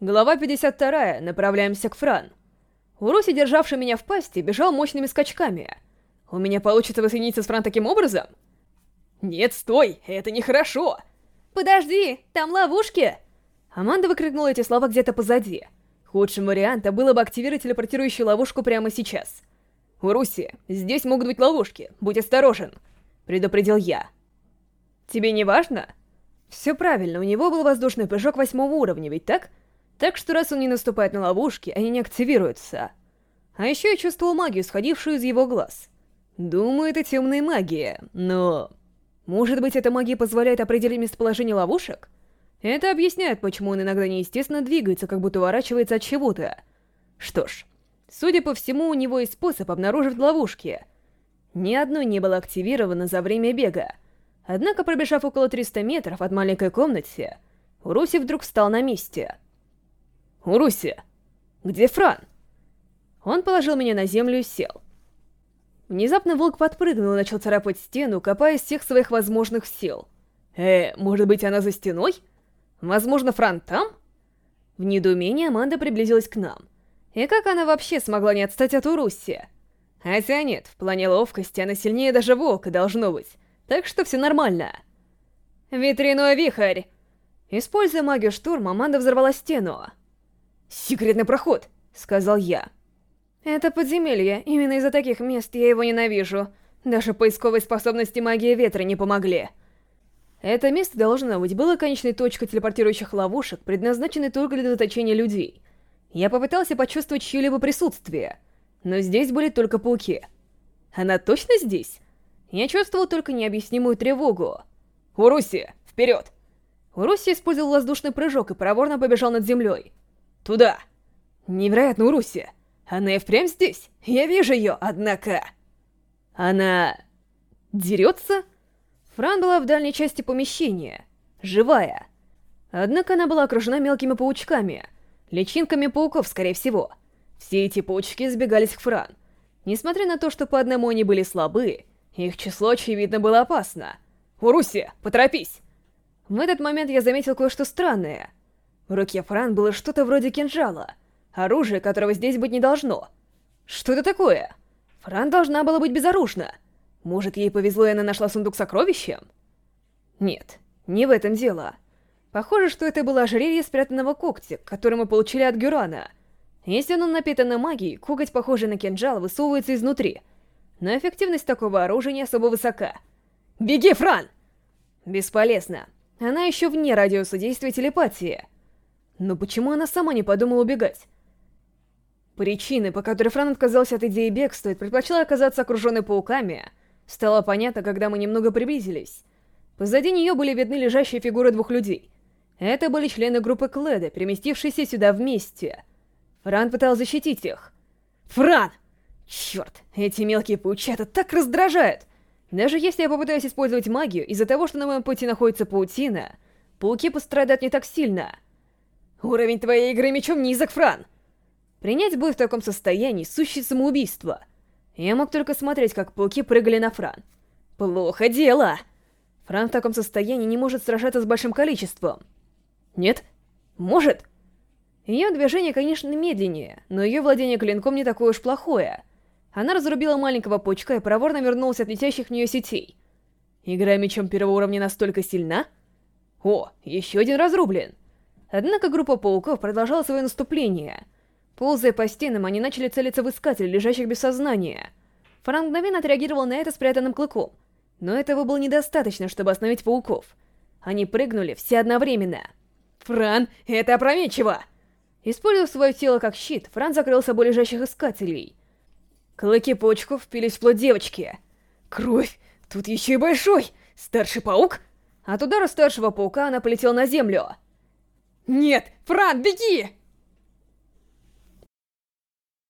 Глава 52. Направляемся к Фран. Уруси, державший меня в пасти, бежал мощными скачками. У меня получится воссоединиться с Фран таким образом? Нет, стой, это нехорошо. Подожди, там ловушки. Аманда выкрикнула эти слова где-то позади. Худшим вариантом было бы активировать телепортирующую ловушку прямо сейчас. «Уруси, здесь могут быть ловушки, будь осторожен», — предупредил я. «Тебе не важно?» «Все правильно, у него был воздушный прыжок восьмого уровня, ведь так?» Так что раз он не наступает на ловушки, они не активируются. А еще я чувствовал магию, сходившую из его глаз. Думаю, это темная магия, но... Может быть, эта магия позволяет определить местоположение ловушек? Это объясняет, почему он иногда неестественно двигается, как будто уворачивается от чего-то. Что ж, судя по всему, у него есть способ обнаружить ловушки. Ни одной не было активировано за время бега. Однако, пробежав около 300 метров от маленькой комнаты, Руси вдруг встал на месте — «Уруси! Где Фран?» Он положил меня на землю и сел. Внезапно волк подпрыгнул и начал царапать стену, копая из всех своих возможных сил. «Э, может быть, она за стеной? Возможно, Фран там?» В недоумении Аманда приблизилась к нам. И как она вообще смогла не отстать от Уруси? Хотя нет, в плане ловкости она сильнее даже волка должно быть, так что все нормально. «Ветряной вихрь!» Используя магию штурма, Аманда взорвала стену. «Секретный проход!» — сказал я. «Это подземелье. Именно из-за таких мест я его ненавижу. Даже поисковые способности магии ветра не помогли». Это место, должно быть, было конечной точкой телепортирующих ловушек, предназначенной только для заточения людей. Я попытался почувствовать чье-либо присутствие, но здесь были только пауки. Она точно здесь? Я чувствовал только необъяснимую тревогу. «Уруси, вперед!» Уруси использовал воздушный прыжок и проворно побежал над землей. Туда. Невероятно, Уруси. Она и впрямь здесь. Я вижу ее, однако... Она... дерется? Фран была в дальней части помещения. Живая. Однако она была окружена мелкими паучками. Личинками пауков, скорее всего. Все эти паучки сбегались к Фран. Несмотря на то, что по одному они были слабы, их число, очевидно, было опасно. «Уруси, поторопись!» В этот момент я заметил кое-что странное. В руке Фран было что-то вроде кинжала, оружие которого здесь быть не должно. Что это такое? Фран должна была быть безоружна. Может, ей повезло, и она нашла сундук с сокровищем? Нет, не в этом дело. Похоже, что это было ожерелье спрятанного когтя, который мы получили от Гюрана. Если оно напитано магией, коготь, похожий на кинжал, высовывается изнутри. Но эффективность такого оружия не особо высока. «Беги, Фран!» Бесполезно. Она еще вне радиуса действия телепатии. Но почему она сама не подумала убегать? Причины, по которой Фран отказался от идеи бегства и предпочла оказаться окруженной пауками, стало понятно, когда мы немного приблизились. Позади нее были видны лежащие фигуры двух людей. Это были члены группы Кледа, переместившиеся сюда вместе. Фран пытался защитить их. «Фран!» Черт, эти мелкие паучата так раздражают! Даже если я попытаюсь использовать магию, из-за того, что на моем пути находится паутина, пауки пострадают не так сильно — Уровень твоей игры мечом низок, Фран. Принять бой в таком состоянии — сущее самоубийство. Я мог только смотреть, как пауки прыгали на Фран. Плохо дело. Фран в таком состоянии не может сражаться с большим количеством. Нет? Может? Ее движение, конечно, медленнее, но ее владение клинком не такое уж плохое. Она разрубила маленького паучка и проворно вернулась от летящих в нее сетей. Игра мечом первого уровня настолько сильна? О, еще один разрублен. Однако группа пауков продолжала свое наступление. Ползая по стенам, они начали целиться в искателей, лежащих без сознания. Франк мгновенно отреагировал на это спрятанным клыком. Но этого было недостаточно, чтобы остановить пауков. Они прыгнули все одновременно. «Фран, это опрометчиво!» Используя свое тело как щит, Фран закрыл собой лежащих искателей. Клыки паучков впились в плоть девочки. «Кровь! Тут еще и большой! Старший паук?» От удара старшего паука она полетела на землю. «Нет! Фран, беги!»